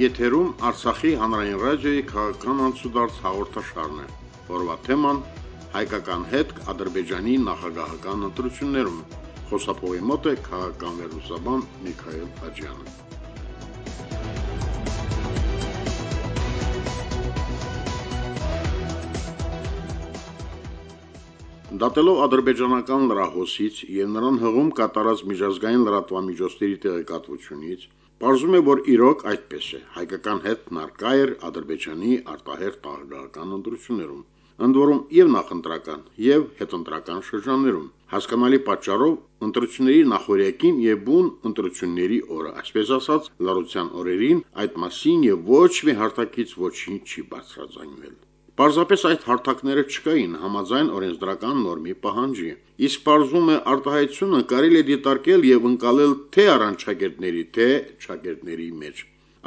Եթերում Արցախի հանրային ռադիոյի քաղաքական անցուդարձ հաղորդաշարն է։ Օրվա թեման՝ հայկական հետք Ադրբեջանի նախագահական ընտրություններում։ Խոսափողի մոտ է քաղաքական վերլուծաբան Միքայել Աջյանը։ Դատելով ադրբեջանական լրահոսից եւ նրան հղում կատարած միջազգային լրատվամիջոցների տեղեկատվությունից, պարզվում է, որ իրոք այդպես է։ Հայկական հետքն արկա էր Ադրբեջանի արտահերթ նախագահական ընտրություններում, ընդ որում եւ նախընտրական, եւ հետընտրական շրջաններում։ Հասկանալի պատճառով ընտրությունների նախօրյակին եւ բուն ընտրությունների օրը, այսպես ասած, լարության օրերին այդ մասին եւ ոչ մի հարթակից ոչինչ չի բարձրաձայնվել։ Պարզապես այդ հարթակները չկային համաձայն օրենսդրական նորմի պահանջի։ Իսկ պարզվում է արտահայտությունը կարելի է դիտարկել եւ ընկալել թե առանց շակերտների, թե շակերտների մեջ։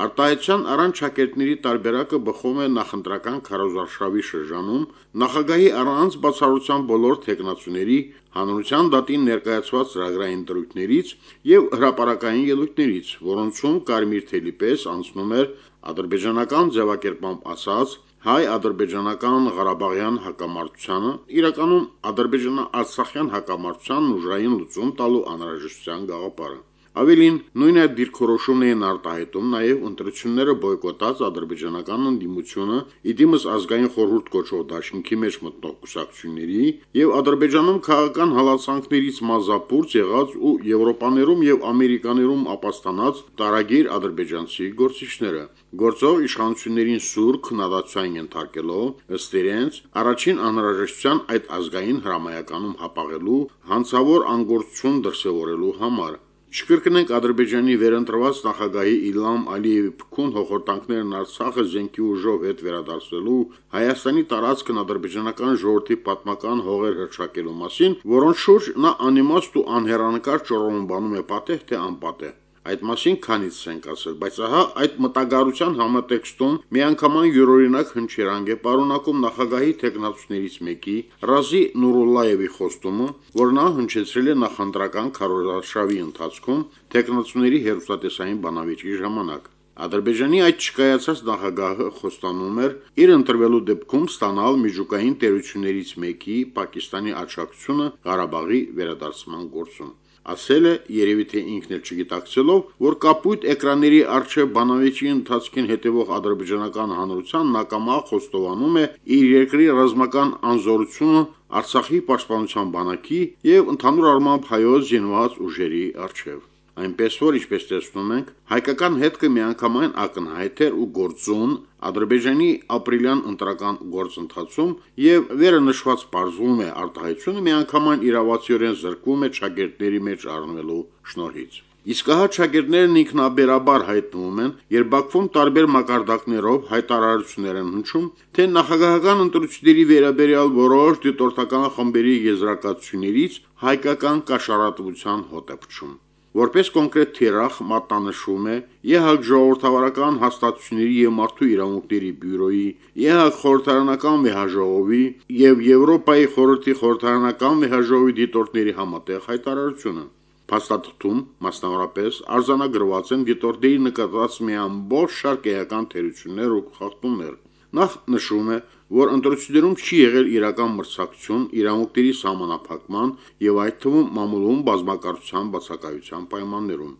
Արտահայտության առանց շակերտների տարբերակը բխում է նախընտրական քարոզարշավի շրջանում նախագահի առանց բացառության բոլոր տեխնացուների հանրության դատին ներկայացված ծրագրային դրույթներից եւ հրաապարական ելույթներից, որոնցում կարմիր թելի պես անցնում էր ադրբեջանական ձևակերպամբ ասած հայ-ադրբեջանական Ղարաբաղյան հակամարտությանը, իրականում ադրբեջանա-արցախյան հակամարտությանն ուժային լուծում տալու անհրաժեշտության գաղափարը։ Ավելին, նույն այդ դիրքորոշումն էին արտահայտում նաև ընտրությունները բոյկոտած ադրբեջանական ընդդիմությունը, իդիմս ազգային խորհուրդ կոչվող դաշինքի մեջ մտնող կուսակցությունների եւ Ադրբեջանում քաղաքական հալածանքներից մազապուրծ եղած ու Եվրոպաներում եւ Ամերիկաներում ապաստանած տարագիր ադրբեջանցի գործիչները, գործող իշխանություններին սուր քննադատության ենթարկելով, ըստ իրենց, առաջին անհրաժեշտության այդ ազգային հրամայականում հապաղելու հանցավոր անգործություն դրսևորելու համար։ Չկրկնենք Ադրբեջանի վերընտրված նախագահի Իլհամ Ալիևի փքուն հոխորտանքներն Արցախը զենքի ուժով հետ վերադարձնելու, Հայաստանի տարածքն ադրբեջանական ժողովրդի պատմական հողեր հռչակելու մասին, որոնց շուրջ նա անիմաստ ու անհեռանկար ճոռոմբանում է պատեհ թե անպատեհ։ Այդ մասին քանից ենք ասել, բայց ահա այդ մտագարության համատեքստում միանգամայն յուրօրինակ հնչերանգ է պարունակում նախագահի տեխնացուներից մեկի Ռազի Նուրուլլաևի խոստումը, որ նա հնչեցրել է նախընտրական քարոզարշավի ընթացքում տեխնացուների հերոստատեսային բանավեճի ժամանակ։ Ադրբեջանի այդ չկայացած նախագահը խոստանում էր իր ընտրվելու դեպքում ստանալ միջուկային տերություններից մեկի Պակիստանի աջակցությունը Ղարաբաղի վերադարձման գործում ասել է, երևի թե ինքն էլ չգիտակցելով, որ կապույտ էկրանների առջև բանավեճի ընթացքին հետևող ադրբեջանական հանրության նակամա խոստովանում է իր երկրի ռազմական անզորությունը Արցախի պաշտպանության բանակի եւ ընդհանուր առմամբ հայոց զինված ուժերի առջև։ Այնպես որ, ինչպես տեսնում ենք, հայկական հետքը միանգամայն ակնհայտ էր ու գործուն Ադրբեջանի ապրիլյան ընտրական գործընթացում եւ վերը նշված բարձվում է արտահայտությունը միանգամայն իրավացիորեն զրկվում է ճագերտների մեջ առնվելու շնորհից։ Իսկ ահա ճագերտներն ինքնաբերաբար հայտնվում են, երբ Բաքվում տարբեր մակարդակներով հայտարարություններ են հնչում, թե նախագահական ընտրությունների վերաբերյալ որոշ դիտորդական խմբերի եզրակացություններից հայկական կաշառատվության հոտ է փչում։ Որպես կոնկրետ թիրախ մատնանշվում է ԵՀԿ ժողովրդավարական հաստատությունների եւ մարդու իրավունքների բյուրոյի, ԵՀԿ խորհրդարանական վեհաժողովի եւ Եվրոպայի խորհրդի խորհրդարանական վեհաժողովի դիտորդների համատեղ հայտարարությունը։ Փաստաթղթում, մասնավորապես, արձանագրված են դիտորդների նկատած մի ամբողջ շարք էական թերություններ ու խախտումներ։ Նախ նշվում է, որ ընտրություններում չի եղել իրական մրցակցություն իրավունքների սահմանափակման եւ այդ թվում մամուլում բազմակարծության բացակայության պայմաններում։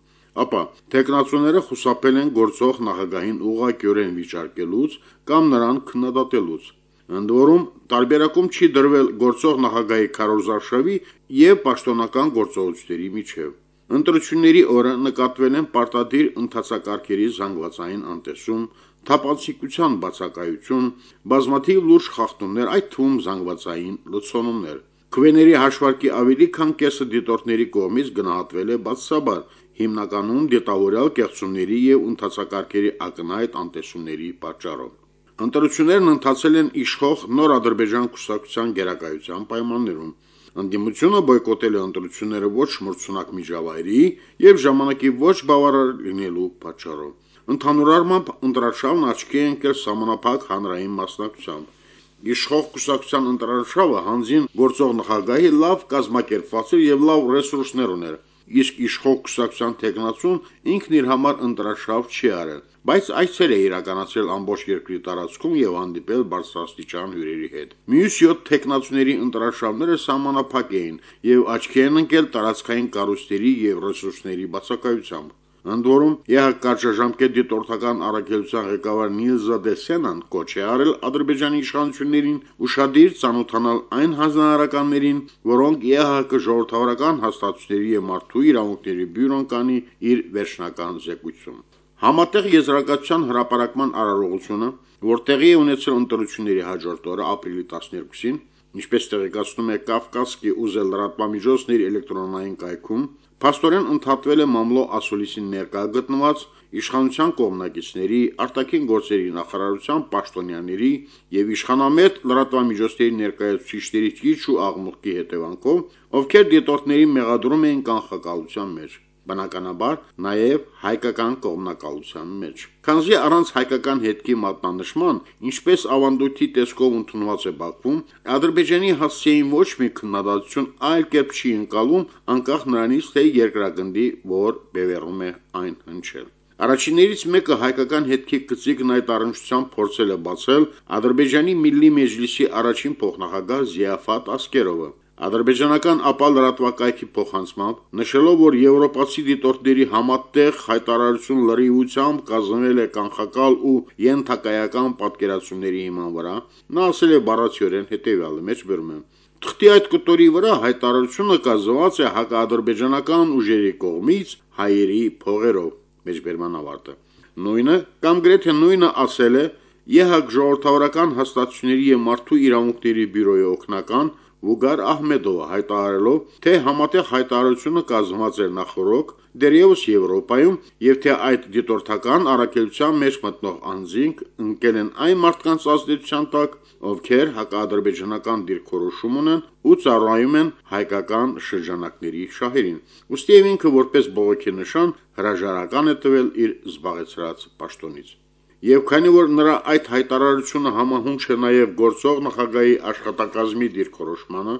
Ապա տեխնացուները խուսափել են գործող նախագահին ուղղակիորեն վիճարկելուց կամ նրան քննադատելուց։ Ընդ որում, տարբերակում չի դրվել գործող նախագահի քարոզարշավի եւ պաշտոնական գործողությունների միջև։ Ընտրությունների օրը նկատվել են պարտադիր ընթացակարգերի զանգվածային անտեսում, թափանցիկության բացակայություն, բազմաթիվ լուրջ խախտումներ, այդ թվում զանգվածային լցոնումներ։ Քվեների հաշվարկի ավելի քան կեսը դիտորդների կողմից գնահատվել է բացասաբար, հիմնականում դետալորյալ կեղծումների եւ ընթացակարգերի ակնհայտ անտեսումների պատճառով։ Ընտրություններն ընթացել են իշխող նոր Ադրբեջան կուսակցության գերակայության պայմաններում։ Ընդդիմությունը բոյկոտել է ընտրությունները ոչ մրցունակ միջավայրի եւ ժամանակի ոչ բավարար լինելու պատճառով։ Ընդհանուր առմամբ ընտրարշավն աչքի է ընկել համանախագահ հանրային մասնակցությամբ։ Իշխող կուսակցության ընտրարշավը հանձին գործող նախագահի լավ կազմակերպված էր եւ լավ ռեսուրսներ ուներ։ իսկ իշխող կուսակցության տեխնացուն ինքն իր համար ընտրաշավ չի արել, բայց այցեր է իրականացրել ամբողջ երկրի տարածքում եւ հանդիպել բարձրաստիճան հյուրերի հետ։ Մյուս 7 տեխնացուների ընտրաշավները սահմանափակ էին եւ աչքի են ընկել տարածքային կառույցների եւ ռեսուրսների բացակայությամբ։ Ընդ որում, ԵՀ կարճաժամկետ դիտորդական առաքելության ղեկավար Նիլզա Դեսենան կոչ է արել Ադրբեջանի իշխանություններին ուշադիր ցանոթանալ այն հանձնարարականներին, որոնք ԵՀԿ ժողովրդավարական հաստատությունների եւ մարդու իրավունքների բյուրոն կանի իր վերջնական զեկույցում։ Համատեղ եզրակացության հրապարակման արարողությունը, որ տեղի է ունեցել ընտրությունների հաջորդ օրը ապրիլի 12-ին, ինչպես տեղեկացնում է Կավկասկի ուզել լրատվամիջոցների էլեկտրոնային կայքում, Փաստորեն ընդհատվել է մամլո ասուլիսին ներկա գտնված իշխանության կողմնակիցների, արտաքին գործերի նախարարության պաշտոնյաների եւ իշխանամետ լրատվամիջոցների ներկայացուցիչների ճիչ ու աղմուկի հետևանքով, ովքեր դիտորդների մեղադրում էին կանխակալության մեջ բնականաբար նաև հայկական կողմնակալության մեջ։ Քանզի առանց հայկական հետքի մատնանշման, ինչպես ավանդույթի տեսքով ընդունված է Բաքվում, Ադրբեջանի հասցեին ոչ մի քննադատություն այլ կերպ չի ընկալում, անկախ նրանից, թե երկրագնդի որ բևեռում է այն հնչել։ Առաջիններից մեկը հայկական հետքի գծիկն այդ առնչությամբ փորձել է բացել Ադրբեջանի Միլլի Մեջլիսի առաջին փոխնախագահ Զիաֆատ Ասկերովը։ Ադրբեջանական ապա լրատվակայքի փոխանցմամբ, նշելով, որ եվրոպացի դիտորդների համատեղ հայտարարություն լրիվությամբ կազմվել է կանխակալ ու յենթակայական պատկերացումների հիման վրա, նա ասել է բառացիորեն հետևյալը՝ մեջ բերում եմ. Թղթի այդ կտորի վրա հայտարարությունը կազմված է հակաադրբեջանական ուժերի կողմից հայերի փողերով մեջբերման ավարտը։ Նույնը կամ գրեթե նույնը ասել է ԵՀԿ ժողովրդավարական հաստատությունների եւ մարդու իրավունքների բյուրոյի օգնական Վուգար Ահմեդովը հայտարարելով, թե համատեղ հայտարարությունը կազմված էր նախորոք դերևս Եվրոպայում եւ թե այդ դիտորդական առաքելության մեջ մտնող անձինք ընկել են այն մարդկանց ազդեցության տակ, ովքեր հակաադրբեջանական դիրքորոշում ունեն ու ծառայում են հայկական շրջանակների շահերին։ Ոստի եւ ինքը որպես բողոքի նշան հրաժարական է տվել իր զբաղեցրած պաշտոնից։ Եվ քանի որ նրա այդ հայտարարությունը համահունչ է նաև գործող նախագահի աշխատակազմի դիրքորոշմանը,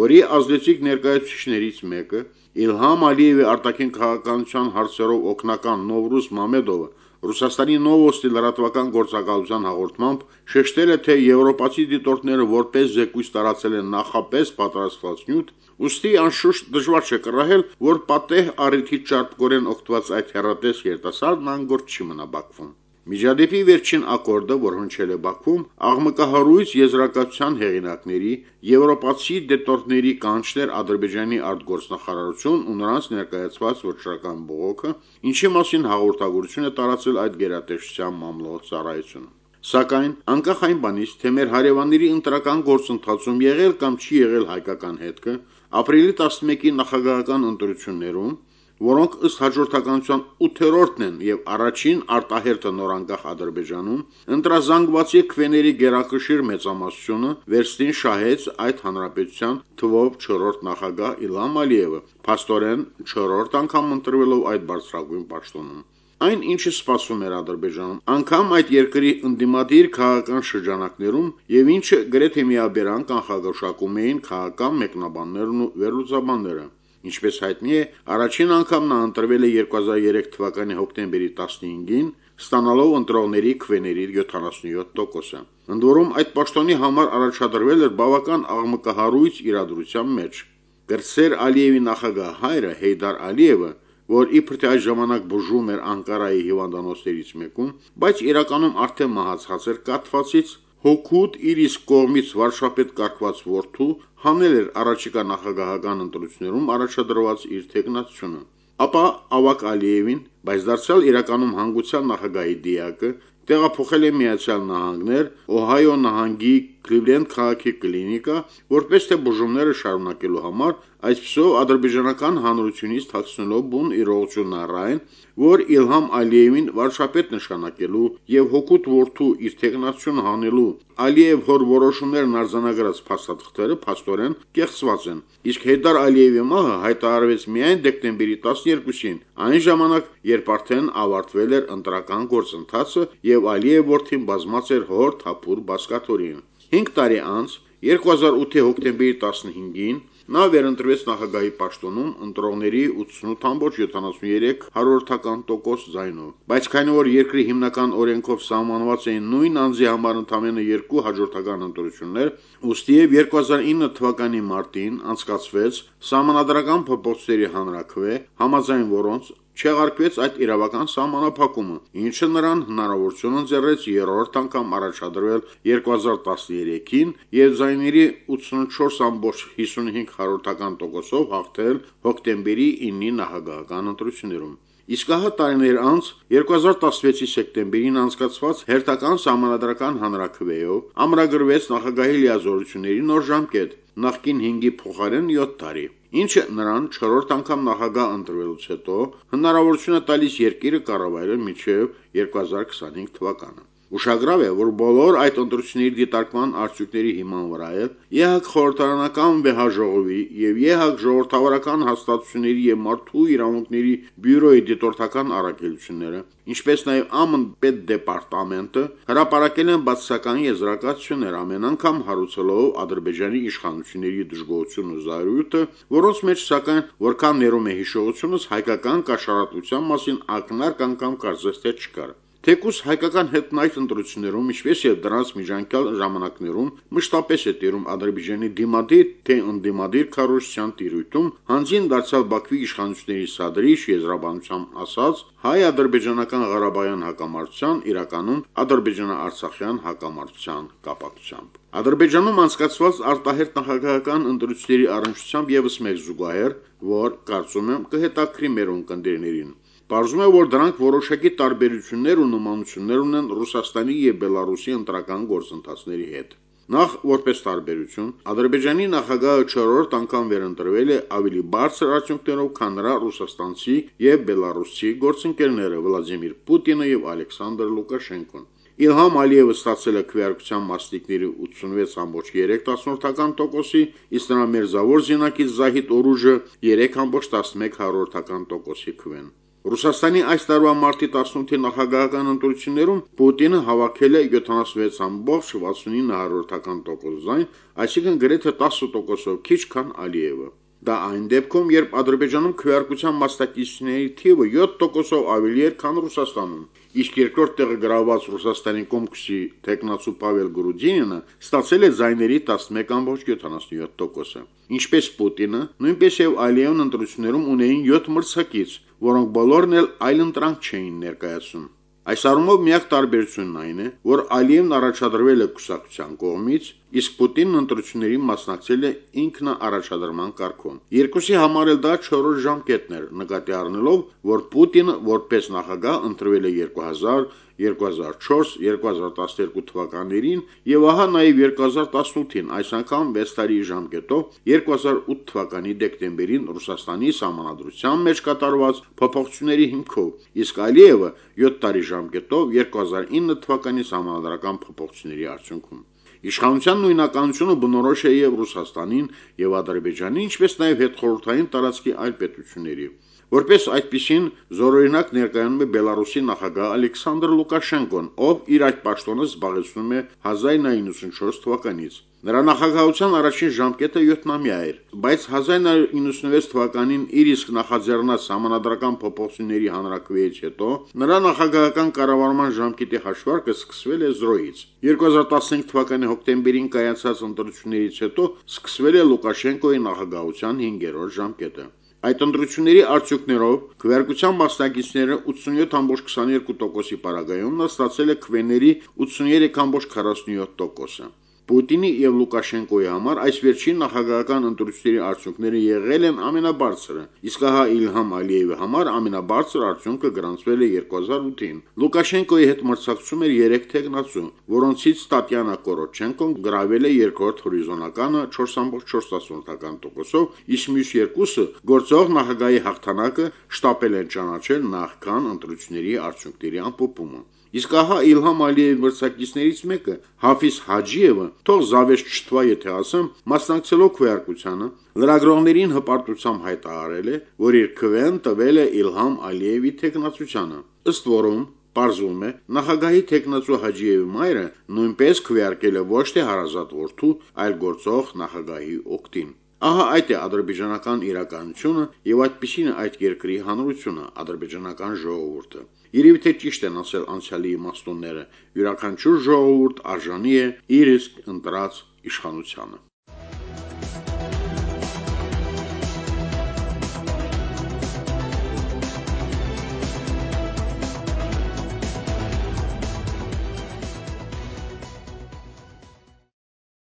որի ազդեցիկ ներկայացուցիչներից մեկը Իլհամ Ալիևի արտաքին քաղաքականության հարցերով օգնական Նովրուզ Մամեդովը Ռուսաստանի Նովոստի լրատվական գործակալության հաղորդմամբ շեշտել է, թե եվրոպացի դիտորդները որպես զեկույց տարածել են նախապես պատրաստված նյութ, ուստի անշուշտ դժվար չէ կռահել, որ պատեհ առիթի ճարպկորեն օգտված այդ հերատես երիտասարդն անգործ չի մնա Բաքվում։ Միջադեպի վերջին ակորդը, որ հնչել է Բաքվում, աղմկահարույց եզրակացության հեղինակների եվրոպացի դետորտների կանչներ Ադրբեջանի արտգործնախարարություն ու նրանց ներկայացված ոչռական բողոքը, ինչի մասին հաղորդագրություն է տարածել այդ գերատեսչության մամլո ծառայությունը։ Սակայն անկախ այն բանից, թե մեր հարևանների ընտրական գործընթացում եղել կամ չի եղել հայկական հետքը, ապրիլի 11-ի նախագահական ընտրություններում որոնք ըստ հաջորդականության 8-րդն են եւ առաջին արտահերթը նորանկախ Ադրբեջանում, ընտրազանգվածի քվեների գերակշիռ մեծամասնությունը վերստին շահեց այդ հանրապետության թվով 4-րդ նախագահ Իլհամ Ալիևը, փաստորեն 4-րդ անգամ ընտրվելով այդ բարձրագույն պաշտոնում։ Այն, ինչը սպասվում էր Ադրբեջանում, անգամ այդ երկրի ընդդիմադիր քաղաքական շրջանակներում եւ ինչը գրեթե միաբերան կանխագուշակում էին քաղաքական մեկնաբաններն ու վերլուծաբանները։ Ինչպես հայտնի է, առաջին անգամ նա ընտրվել է 2003 թվականի հոկտեմբերի 15-ին, ստանալով ընտրողների քվեների 77%-ը։ Ընդ որում այդ պաշտոնի համար առաջադրվել էր բավական աղմկահարույց իրադրության մեջ։ Գրսեր Ալիևի նախագահ հայրը Հեյդար Ալիևը, որ իբր թե այդ ժամանակ բուժում էր Անկարայի հիվանդանոցներից մեկում, բայց իրականում արդեն մահացած էր կաթվածից, հոգուտ իր իսկ կողմից վարշապետ կարգված որդու հանել էր առաջիկա նախագահական ընտրություններում առաջադրված իր տեխնացությունը։ Ապա Ավակ Ալիևին, բայց դարձյալ իրականում հանգուցյալ նախագահի դիակը, տեղափոխել է Միացյալ Նահանգներ, Օհայո նահանգի Քլիվլենդ քաղաքի կլինիկա, որպես թե բուժումները շարունակելու համար, այսպեսով ադրբեջանական հանրությունից թաքցնելով բուն իրողությունն առայն, որ Իլհամ Ալիևին վարշապետ նշանակելու եւ հոգուտ որդու իր տեխնացիոն հանելու Ալիև հոր որոշումներն արձանագրած փաստաթղթերը փաստորեն կեղծված են։ Իսկ Հեյդար Ալիևի մահը հայտարարվեց միայն դեկտեմբերի 12-ին, այն ժամանակ, երբ արդեն ավարտվել էր ընտրական գործընթացը եւ Ալիև որդին բազմած էր հոր թափուր բասկաթորին։ 5 տարի անց 2008-ի հոկտեմբերի 15-ին նա վերընտրվեց նախագահի պաշտոնում ընտրողների 88.73 հարյուրթական տոկոս ձայնով։ Բայց քանի որ երկրի հիմնական օրենքով սահմանված էին նույն անձի համար ընդամենը երկու հաջորդական ընտրություններ, ուստի եւ 2009 թվականի մարտին անցկացվեց սահմանադրական փոփոխությունների հանրաքվե, համաձայն որոնց չեղարկվեց այդ իրավական սահմանափակումը, ինչը նրան հնարավորություն ընձեռեց երրորդ անգամ առաջադրվել 2013-ին եւ ձայների 84.55%-ով հաղթել հոկտեմբերի 9-ի նախագահական ընտրություններում։ Իսկ ահա տարիներ անց 2016-ի սեպտեմբերին անցկացված հերթական սահմանադրական հանրաքվեով ամրագրվեց նախագահի լիազորությունների նոր ժամկետ՝ նախկին 5-ի փոխարեն 7 տարի, ինչը նրան 4-րդ անգամ նախագահ ընտրվելուց հետո հնարավորություն է տալիս երկիրը կառավարել մինչև 2025 թվականը։ Ուշագրավ է, որ բոլոր այդ ընտրությունների դիտարկման արդյունքների հիման վրա է ԵՀԿ խորհրդարանական վեհաժողովի եւ ԵՀԿ ժողովրդավարական հաստատությունների եւ մարդու իրավունքների բյուրոյի դիտորդական առաքելությունները, ինչպես նաեւ ԱՄՆ պետդեպարտամենտը հրապարակել են բացասական եզրակացություններ ամեն անգամ հարուցելով Ադրբեջանի իշխանությունների դժգոհությունն ու զայրույթը, որոնց մեջ սակայն որքան ներում է հիշողությունս հայկական կաշառատության մասին ակնարկ անգամ կարծես թե չկար։ Թեկուս հայկական հետն այդ ընտրություններում, ինչպես եւ դրանց միջանկյալ ժամանակներում, մշտապես է տիրում Ադրբեջանի դիմադիր թե ընդդիմադիր քարոզչության տիրույթում, հանձին դարձյալ Բաքվի իշխանությունների սադրիչ եզրաբանությամբ ասած հայ-ադրբեջանական Ղարաբաղյան հակամարտության իրականում ադրբեջանա-արցախյան հակամարտության կապակցությամբ։ Ադրբեջանում անցկացված արտահերտ նախագահական ընտրությունների առնչությամբ եւս մեկ զուգահեռ, որ կարծում եմ կհետաքրի մեր ունկնդիրներին Պարզվում է, որ դրանք որոշակի տարբերություններ ու նմանություններ ունեն Ռուսաստանի եւ Բելարուսի ընտրական գործընթացների հետ։ Նախ որպես տարբերություն, Ադրբեջանի նախագահը 4-րդ անգամ վերընտրվել է ավելի բարձր արդյունքներով, քան նրա ռուսաստանցի եւ բելարուսցի գործընկերները Վլադիմիր Պուտինը եւ Ալեքսանդր Լուկաշենկոն։ Իլհամ Ալիևը ստացել է քվեարկության մասնիկների 86.8%-ի, իսկ նրա մերձավոր զինակից Զահիդ Օրուժը 3.11%-ի քվեն։ Ռուսաստանի այս տարվա մարտի 18-ի նախագահական ընտրություններում Պուտինը հավաքել է 76.69%-ական ձայն, այսինքն գրեթե 10%-ով քիչ, քան Ալիևը։ Դա այն դեպքում, երբ Ադրբեջանում քվեարկության մասնակիցների թիվը 7%-ով ավելի էր, քան Ռուսաստանում, իսկ երկրորդ տեղը գրաված Ռուսաստանի Կոմկուսի տեխնացու Պավել Գրուդինինը ստացել է ձայների 11.77%-ը։ Ինչպես Պուտինը, նույնպես եւ Ալիևն ընտրություններում ունեին 7 մրցակից, որոնք բոլորն էլ այլընտրանք չէին ներկայացնում։ Այս առումով միակ տարբերությունն այն է, որ Ալիևն առաջադրվել է կուսակցության կողմից, իսկ Պուտինն ընտրություններին մասնակցել է ինքնաառաջադրման կարգով։ Երկուսի համար էլ դա 4 ժամկետն էր, նկատի առնելով, որ Պուտինը որպես նախագահ ընտրվել է 2000 2004, 2012 թվականներին եւ ահա նաեւ 2018-ին, այս անգամ 6 տարի ժամկետով 2008 թվականի դեկտեմբերին Ռուսաստանի սահմանադրության մեջ կատարված փոփոխությունների հիմքով, իսկ Ալիևը 7 տարի ժամկետով 2009 թվականի սահմանադրական փոփոխությունների արդյունքում։ Իշխանության նույնականությունը բնորոշ է եւ Ռուսաստանին եւ Ադրբեջանին, ինչպես նաեւ հետխորհրդային տարածքի այլ պետությունների։ Որպես այդպիսին զորօրինակ ներկայանում է Բելարուսի նախագահ Ալեքսանդր Լուկաշենկոն, ով իր այդ պաշտոնը զբաղեցնում է 1994 թվականից։ Նրա նախագահության առաջին ժամկետը 7-ամյա էր, բայց 1996 թվականին իր իսկ նախաձեռնած համանadrական փոփոխությունների հանրակրվեից հետո նրա նախագահական կառավարման ժամկետի հաշվարկը սկսվել է 0-ից։ 2015 թվականի հոկտեմբերին կայացած ընտրություններից հետո սկսվել է Լուկաշենկոյի նախագահության 5-րդ ժամկետը։ Այդ ընտրությունների արդյունքներով քվեարկության մասնակիցները 87.22%-ի պարագայում նա ստացել է քվեների 83.47%-ը։ Պուտինի եւ Լուկաշենկոյի համար այս վերջին նախագահական ընտրությունների արդյունքները եղել են ամենաբարձրը, իսկ ահա Իլհամ Ալիևի համար ամենաբարձր արդյունքը գրանցվել է 2008-ին։ Լուկաշենկոյի հետ մրցակցում էր 3 տեխնացու, որոնցից Տատյանա Կորոչենկոն գրավել է երկրորդ հորիզոնականը 4.4%-ով, իսկ մյուս երկուսը գործող նախագահի հաղթանակը շտապել են ճանաչել նախքան ընտրությունների արդյունքների ամփոփումը։ Իսկ ահա Իլհամ Ալիևի մրցակիցներից մեկը Հաֆիզ Հաջիևը, թող զավեշ չթվա, եթե ասեմ, մասնակցելով քվեարկությանը, լրագրողներին հպարտությամբ հայտարարել է, որ իր քվեն տվել է Իլհամ Ալիևի տեխնացությանը։ Ըստ որում Պարզվում է, նախագահի Տեխնացու Հաջիևի մայրը նույնպես քվեարկել է ոչ թե հարազատ որդու, այլ գործող նախագահի օկտին։ Ահա այդ է ադրբեջանական իրականությունը եւ այդպիսին այդ երկրի հանրությունը, ադրբեջանական ժողովուրդը։ Երևի թե ճիշտ են ասել անցյալի իմաստունները, յուրաքանչյուր ժողովուրդ արժանի է իր իսկ ընտրած իշխանությանը։